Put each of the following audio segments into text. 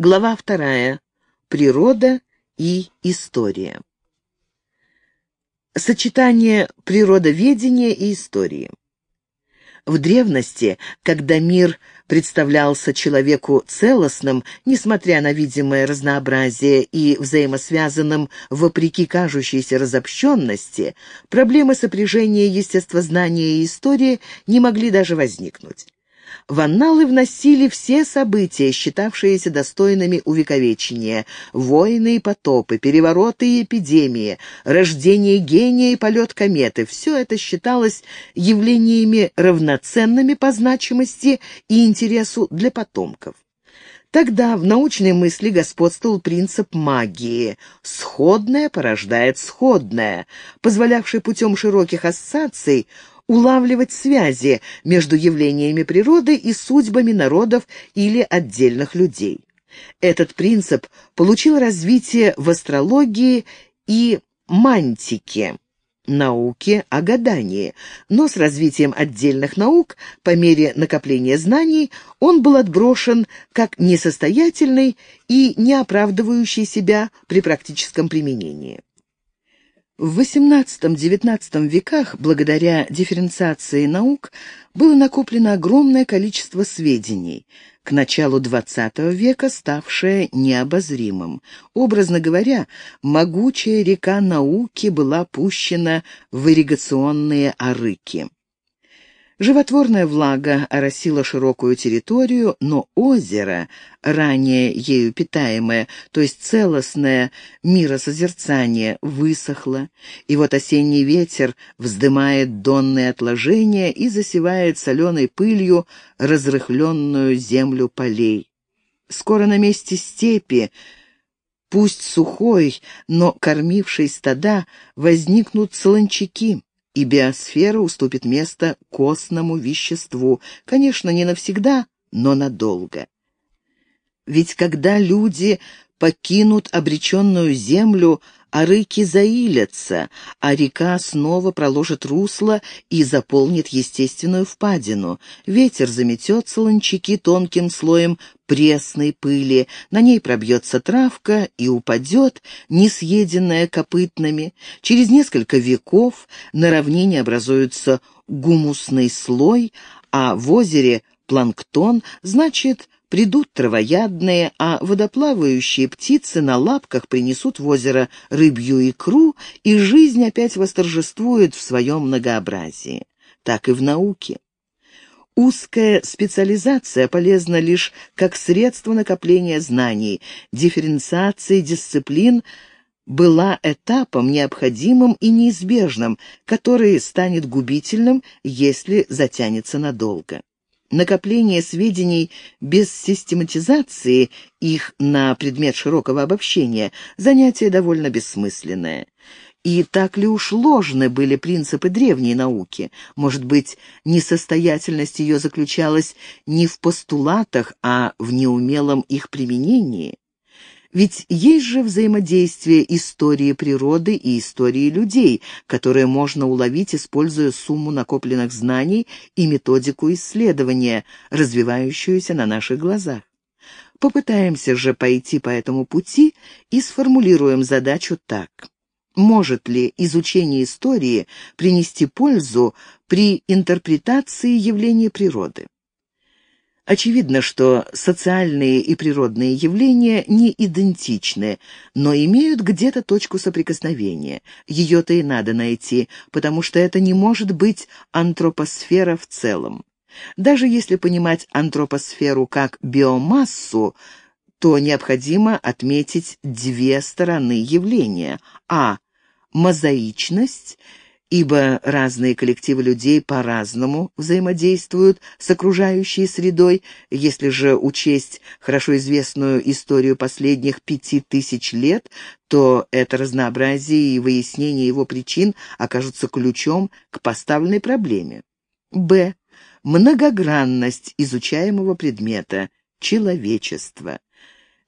Глава вторая. Природа и история. Сочетание природоведения и истории. В древности, когда мир представлялся человеку целостным, несмотря на видимое разнообразие и взаимосвязанным вопреки кажущейся разобщенности, проблемы сопряжения естествознания и истории не могли даже возникнуть. В анналы вносили все события, считавшиеся достойными увековечения. Войны и потопы, перевороты и эпидемии, рождение гения и полет кометы. Все это считалось явлениями равноценными по значимости и интересу для потомков. Тогда в научной мысли господствовал принцип магии. Сходное порождает сходное, позволявший путем широких ассоциаций улавливать связи между явлениями природы и судьбами народов или отдельных людей. Этот принцип получил развитие в астрологии и мантике, науке о гадании, но с развитием отдельных наук, по мере накопления знаний, он был отброшен как несостоятельный и не оправдывающий себя при практическом применении. В XVIII-XIX веках, благодаря дифференциации наук, было накоплено огромное количество сведений, к началу XX века ставшее необозримым. Образно говоря, могучая река науки была пущена в ирригационные арыки. Животворная влага оросила широкую территорию, но озеро, ранее ею питаемое, то есть целостное миросозерцание, высохло, и вот осенний ветер вздымает донные отложения и засевает соленой пылью разрыхленную землю полей. Скоро на месте степи пусть сухой, но кормившей стада, возникнут солончаки, и биосфера уступит место костному веществу, конечно, не навсегда, но надолго. Ведь когда люди покинут обреченную землю, а рыки заилятся, а река снова проложит русло и заполнит естественную впадину. Ветер заметет солончаки тонким слоем пресной пыли, на ней пробьется травка и упадет, несъеденная копытными. Через несколько веков на равнине образуется гумусный слой, а в озере планктон, значит, Придут травоядные, а водоплавающие птицы на лапках принесут в озеро рыбью икру, и жизнь опять восторжествует в своем многообразии. Так и в науке. Узкая специализация полезна лишь как средство накопления знаний, дифференциации дисциплин была этапом необходимым и неизбежным, который станет губительным, если затянется надолго. Накопление сведений без систематизации их на предмет широкого обобщения – занятие довольно бессмысленное. И так ли уж ложны были принципы древней науки? Может быть, несостоятельность ее заключалась не в постулатах, а в неумелом их применении? Ведь есть же взаимодействие истории природы и истории людей, которое можно уловить, используя сумму накопленных знаний и методику исследования, развивающуюся на наших глазах. Попытаемся же пойти по этому пути и сформулируем задачу так. Может ли изучение истории принести пользу при интерпретации явлений природы? Очевидно, что социальные и природные явления не идентичны, но имеют где-то точку соприкосновения. Ее-то и надо найти, потому что это не может быть антропосфера в целом. Даже если понимать антропосферу как биомассу, то необходимо отметить две стороны явления. А. Мозаичность ибо разные коллективы людей по-разному взаимодействуют с окружающей средой, если же учесть хорошо известную историю последних пяти тысяч лет, то это разнообразие и выяснение его причин окажутся ключом к поставленной проблеме. Б. Многогранность изучаемого предмета – человечество.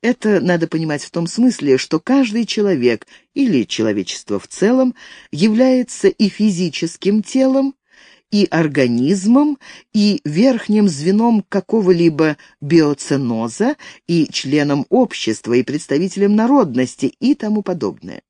Это надо понимать в том смысле, что каждый человек или человечество в целом является и физическим телом, и организмом, и верхним звеном какого-либо биоценоза, и членом общества, и представителем народности, и тому подобное.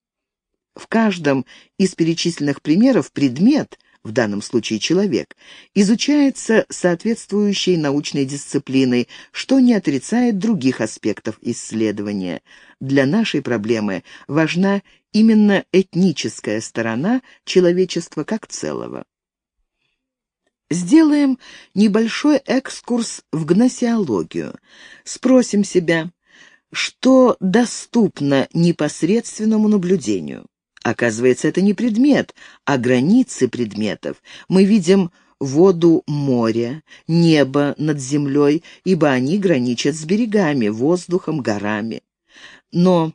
В каждом из перечисленных примеров предмет, в данном случае человек, изучается соответствующей научной дисциплиной, что не отрицает других аспектов исследования. Для нашей проблемы важна именно этническая сторона человечества как целого. Сделаем небольшой экскурс в гносеологию. Спросим себя, что доступно непосредственному наблюдению. Оказывается, это не предмет, а границы предметов. Мы видим воду моря, небо над землей, ибо они граничат с берегами, воздухом, горами. Но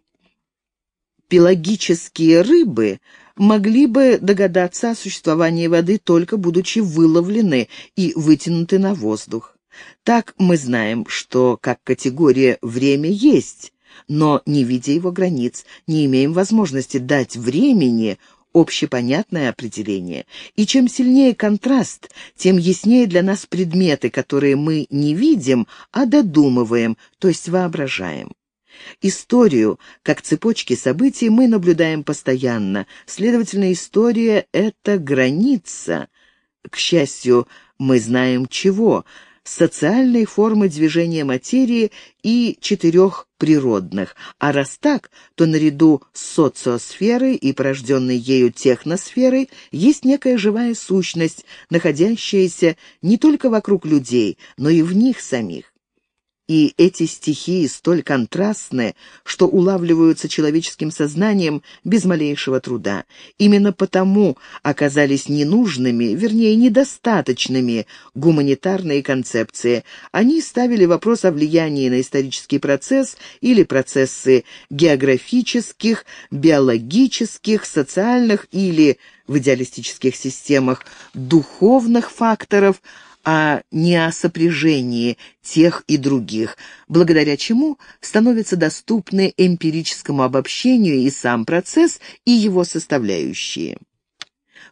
пелагические рыбы могли бы догадаться о существовании воды, только будучи выловлены и вытянуты на воздух. Так мы знаем, что как категория время есть, но, не видя его границ, не имеем возможности дать времени общепонятное определение. И чем сильнее контраст, тем яснее для нас предметы, которые мы не видим, а додумываем, то есть воображаем. Историю, как цепочки событий, мы наблюдаем постоянно. Следовательно, история — это граница. К счастью, мы знаем чего — социальной формы движения материи и четырех природных, а раз так, то наряду с социосферой и порожденной ею техносферой есть некая живая сущность, находящаяся не только вокруг людей, но и в них самих. И эти стихии столь контрастны, что улавливаются человеческим сознанием без малейшего труда. Именно потому оказались ненужными, вернее, недостаточными гуманитарные концепции. Они ставили вопрос о влиянии на исторический процесс или процессы географических, биологических, социальных или, в идеалистических системах, духовных факторов – а не о сопряжении тех и других, благодаря чему становятся доступны эмпирическому обобщению и сам процесс, и его составляющие.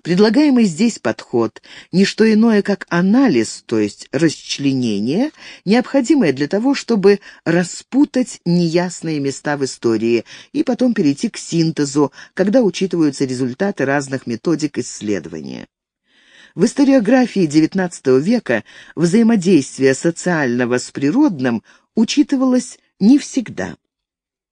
Предлагаемый здесь подход – не что иное, как анализ, то есть расчленение, необходимое для того, чтобы распутать неясные места в истории и потом перейти к синтезу, когда учитываются результаты разных методик исследования. В историографии XIX века взаимодействие социального с природным учитывалось не всегда.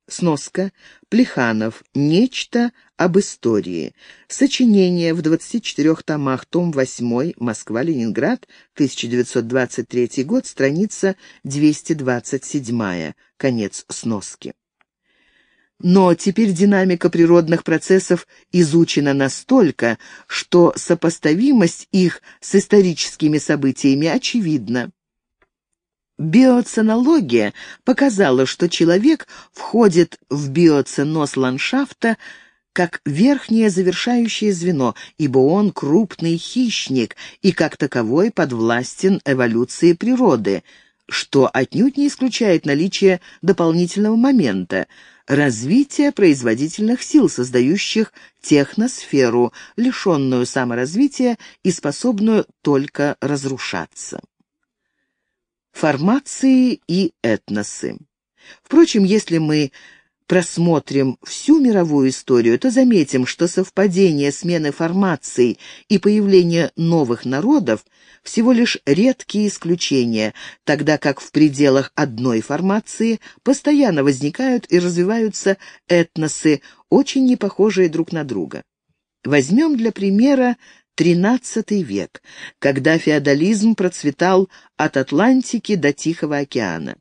Сноска. Плеханов. Нечто об истории. Сочинение в 24 томах. Том 8. Москва-Ленинград. 1923 год. Страница 227. Конец сноски. Но теперь динамика природных процессов изучена настолько, что сопоставимость их с историческими событиями очевидна. Биоценология показала, что человек входит в биоценоз ландшафта как верхнее завершающее звено, ибо он крупный хищник и как таковой подвластен эволюции природы, что отнюдь не исключает наличие дополнительного момента – развитие производительных сил, создающих техносферу, лишенную саморазвития и способную только разрушаться. Формации и этносы. Впрочем, если мы просмотрим всю мировую историю, то заметим, что совпадение смены формаций и появление новых народов всего лишь редкие исключения, тогда как в пределах одной формации постоянно возникают и развиваются этносы, очень непохожие друг на друга. Возьмем для примера XIII век, когда феодализм процветал от Атлантики до Тихого океана.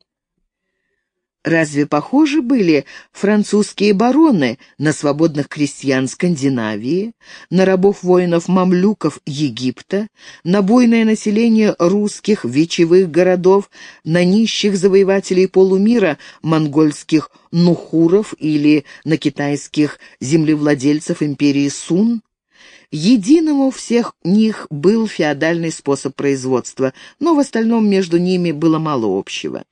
Разве похожи были французские бароны на свободных крестьян Скандинавии, на рабов-воинов-мамлюков Египта, на буйное население русских вечевых городов, на нищих завоевателей полумира монгольских нухуров или на китайских землевладельцев империи Сун? Единым у всех них был феодальный способ производства, но в остальном между ними было мало общего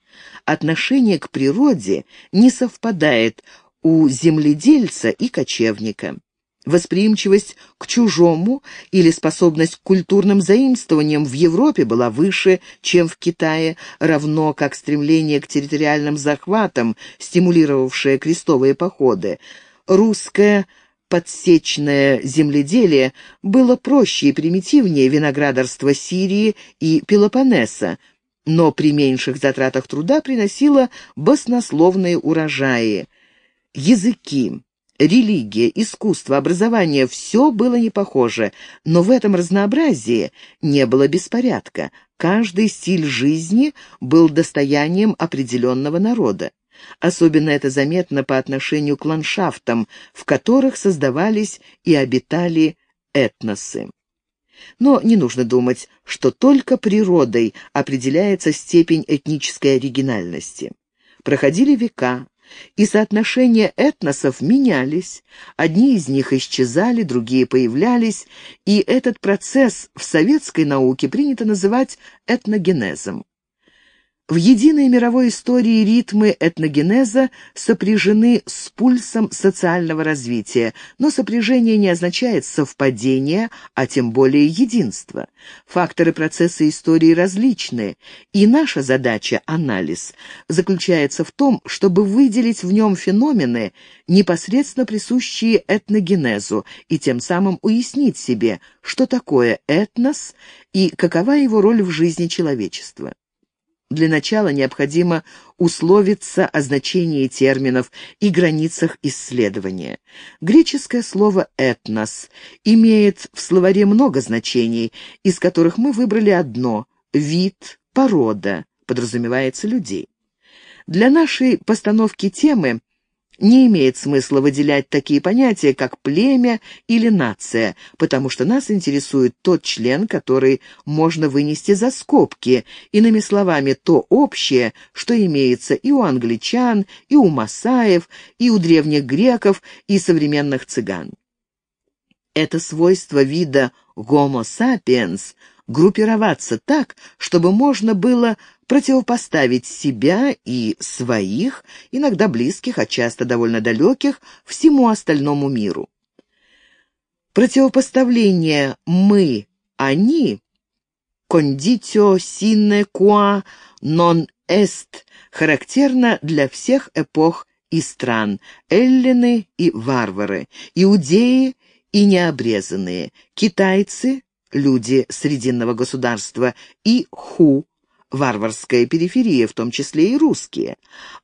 отношение к природе не совпадает у земледельца и кочевника. Восприимчивость к чужому или способность к культурным заимствованиям в Европе была выше, чем в Китае, равно как стремление к территориальным захватам, стимулировавшее крестовые походы. Русское подсечное земледелие было проще и примитивнее виноградарства Сирии и Пелопоннеса, но при меньших затратах труда приносило баснословные урожаи. Языки, религия, искусство, образование — все было не похоже, но в этом разнообразии не было беспорядка. Каждый стиль жизни был достоянием определенного народа. Особенно это заметно по отношению к ландшафтам, в которых создавались и обитали этносы. Но не нужно думать, что только природой определяется степень этнической оригинальности. Проходили века, и соотношения этносов менялись. Одни из них исчезали, другие появлялись, и этот процесс в советской науке принято называть этногенезом. В единой мировой истории ритмы этногенеза сопряжены с пульсом социального развития, но сопряжение не означает совпадение, а тем более единство. Факторы процесса истории различны, и наша задача, анализ, заключается в том, чтобы выделить в нем феномены, непосредственно присущие этногенезу, и тем самым уяснить себе, что такое этнос и какова его роль в жизни человечества. Для начала необходимо условиться о значении терминов и границах исследования. Греческое слово «этнос» имеет в словаре много значений, из которых мы выбрали одно – вид, порода, подразумевается людей. Для нашей постановки темы не имеет смысла выделять такие понятия, как племя или нация, потому что нас интересует тот член, который можно вынести за скобки, иными словами, то общее, что имеется и у англичан, и у масаев, и у древних греков, и современных цыган. Это свойство вида Homo sapiens группироваться так, чтобы можно было противопоставить себя и своих, иногда близких, а часто довольно далеких, всему остальному миру. Противопоставление «мы-они» «conditio sine qua non est» характерно для всех эпох и стран, эллины и варвары, иудеи и необрезанные, китайцы люди Срединного государства, и ху, варварская периферия, в том числе и русские,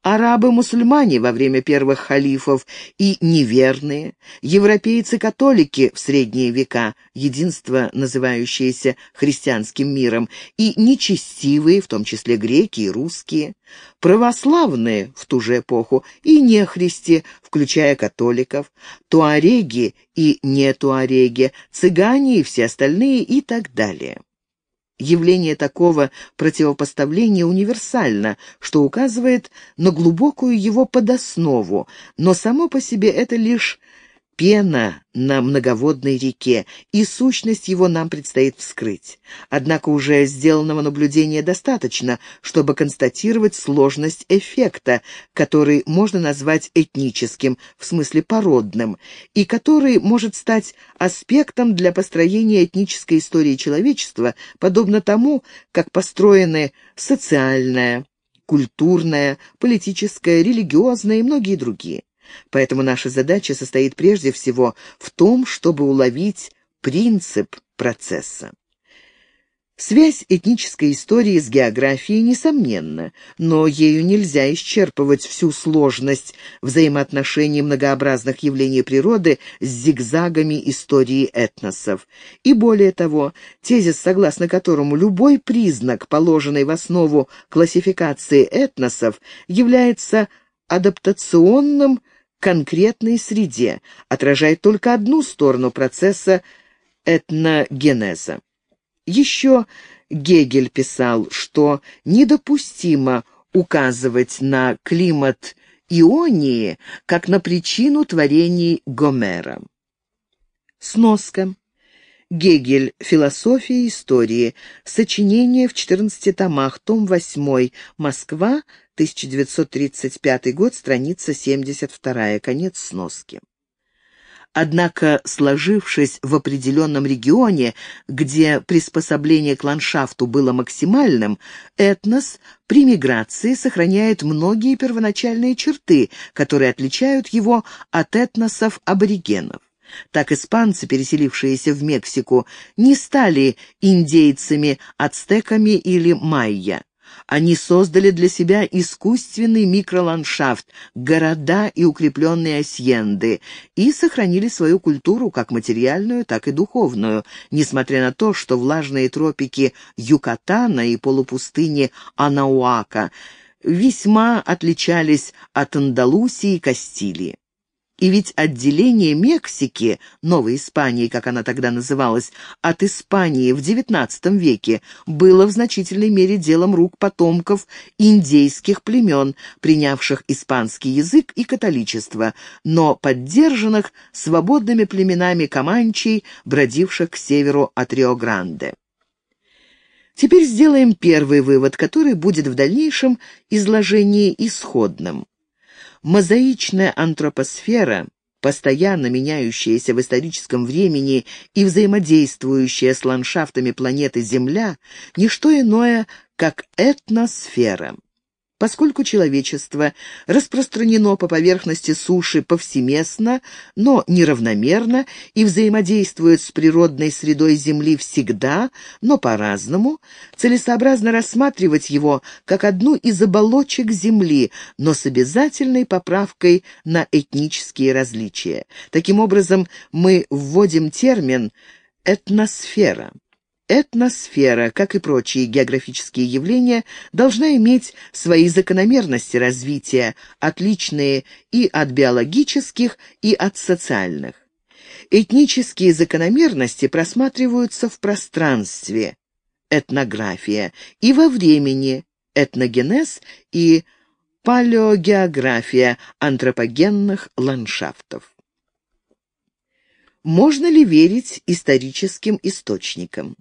арабы-мусульмане во время первых халифов и неверные, европейцы-католики в средние века, единство, называющееся христианским миром, и нечестивые, в том числе греки и русские, православные в ту же эпоху и нехристи, включая католиков, туареги и не туареги, цыгане и все остальные и так далее. Явление такого противопоставления универсально, что указывает на глубокую его подоснову, но само по себе это лишь пена на многоводной реке, и сущность его нам предстоит вскрыть. Однако уже сделанного наблюдения достаточно, чтобы констатировать сложность эффекта, который можно назвать этническим, в смысле породным, и который может стать аспектом для построения этнической истории человечества, подобно тому, как построены социальная, культурная, политическая, религиозная и многие другие. Поэтому наша задача состоит прежде всего в том, чтобы уловить принцип процесса. Связь этнической истории с географией несомненна, но ею нельзя исчерпывать всю сложность взаимоотношений многообразных явлений природы с зигзагами истории этносов. И более того, тезис, согласно которому любой признак, положенный в основу классификации этносов, является адаптационным конкретной среде, отражает только одну сторону процесса этногенеза. Еще Гегель писал, что недопустимо указывать на климат Ионии как на причину творений Гомера. Сноска. Гегель. Философия истории. Сочинение в 14 томах. Том 8. Москва. 1935 год. Страница 72. Конец сноски. Однако, сложившись в определенном регионе, где приспособление к ландшафту было максимальным, этнос при миграции сохраняет многие первоначальные черты, которые отличают его от этносов аборигенов. Так испанцы, переселившиеся в Мексику, не стали индейцами, ацтеками или майя. Они создали для себя искусственный микроландшафт, города и укрепленные асьенды, и сохранили свою культуру как материальную, так и духовную, несмотря на то, что влажные тропики Юкатана и полупустыни Анауака весьма отличались от Андалусии и Кастилии. И ведь отделение Мексики, Новой Испании, как она тогда называлась, от Испании в XIX веке было в значительной мере делом рук потомков индейских племен, принявших испанский язык и католичество, но поддержанных свободными племенами команчей, бродивших к северу от Рио-Гранде. Теперь сделаем первый вывод, который будет в дальнейшем изложении исходным. Мозаичная антропосфера, постоянно меняющаяся в историческом времени и взаимодействующая с ландшафтами планеты Земля, не что иное, как этносфера. Поскольку человечество распространено по поверхности суши повсеместно, но неравномерно и взаимодействует с природной средой Земли всегда, но по-разному, целесообразно рассматривать его как одну из оболочек Земли, но с обязательной поправкой на этнические различия. Таким образом, мы вводим термин «этносфера». Этносфера, как и прочие географические явления, должна иметь свои закономерности развития, отличные и от биологических, и от социальных. Этнические закономерности просматриваются в пространстве, этнография, и во времени, этногенез и палеогеография антропогенных ландшафтов. Можно ли верить историческим источникам?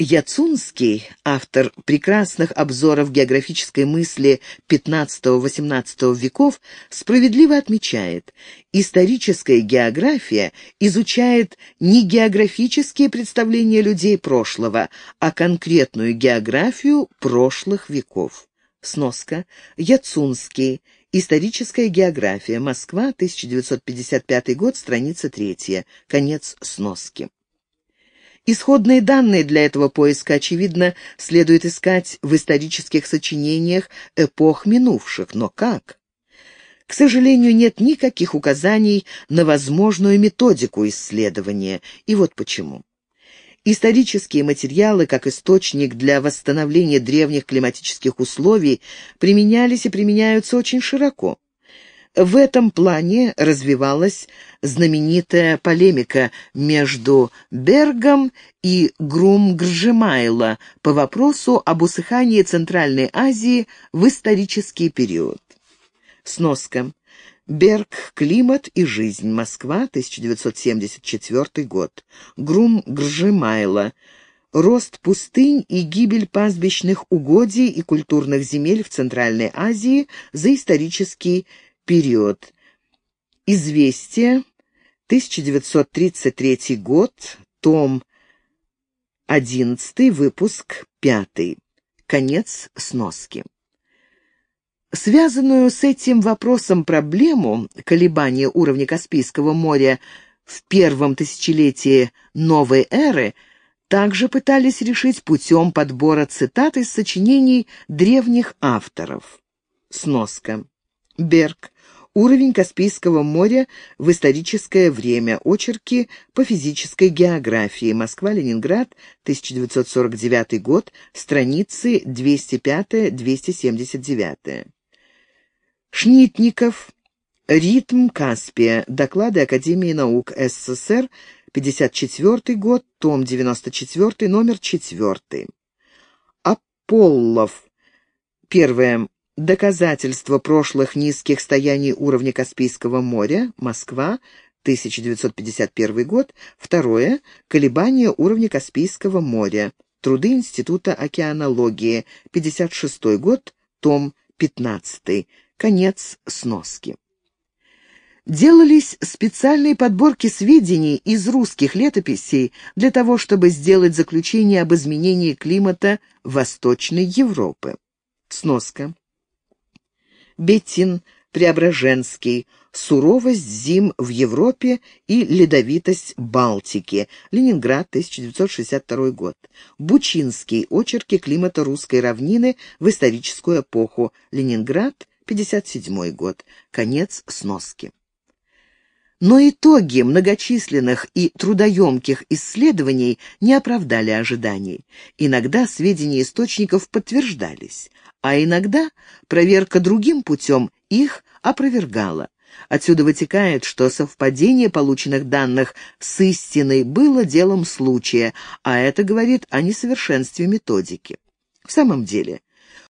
Яцунский, автор прекрасных обзоров географической мысли XV-XVIII веков, справедливо отмечает, историческая география изучает не географические представления людей прошлого, а конкретную географию прошлых веков. Сноска. Яцунский. Историческая география. Москва, 1955 год, страница 3. Конец сноски. Исходные данные для этого поиска, очевидно, следует искать в исторических сочинениях эпох минувших. Но как? К сожалению, нет никаких указаний на возможную методику исследования. И вот почему. Исторические материалы, как источник для восстановления древних климатических условий, применялись и применяются очень широко. В этом плане развивалась знаменитая полемика между Бергом и Грумгржемайло по вопросу об усыхании Центральной Азии в исторический период. Сноска. Берг. Климат и жизнь. Москва, 1974 год. Грум-Гржемайло. Рост пустынь и гибель пастбищных угодий и культурных земель в Центральной Азии за исторический период. Известие, 1933 год, том 11, выпуск 5. Конец сноски. Связанную с этим вопросом проблему колебания уровня Каспийского моря в первом тысячелетии новой эры также пытались решить путем подбора цитат из сочинений древних авторов. Сноска. Берг. Уровень Каспийского моря в историческое время. Очерки по физической географии. Москва-Ленинград, 1949 год. Страницы 205-279. Шнитников. Ритм Каспия. Доклады Академии наук СССР. 54 год. Том 94, номер 4. Аполлов. Первое. Доказательства прошлых низких стояний уровня Каспийского моря. Москва. 1951 год. Второе. Колебания уровня Каспийского моря. Труды Института океанологии. 56 год. Том 15. Конец сноски. Делались специальные подборки сведений из русских летописей для того, чтобы сделать заключение об изменении климата Восточной Европы. Сноска. Беттин Преображенский. Суровость зим в Европе и ледовитость Балтики. Ленинград, 1962 год. Бучинский. Очерки климата русской равнины в историческую эпоху. Ленинград, 1957 год. Конец сноски. Но итоги многочисленных и трудоемких исследований не оправдали ожиданий. Иногда сведения источников подтверждались, а иногда проверка другим путем их опровергала. Отсюда вытекает, что совпадение полученных данных с истиной было делом случая, а это говорит о несовершенстве методики. В самом деле,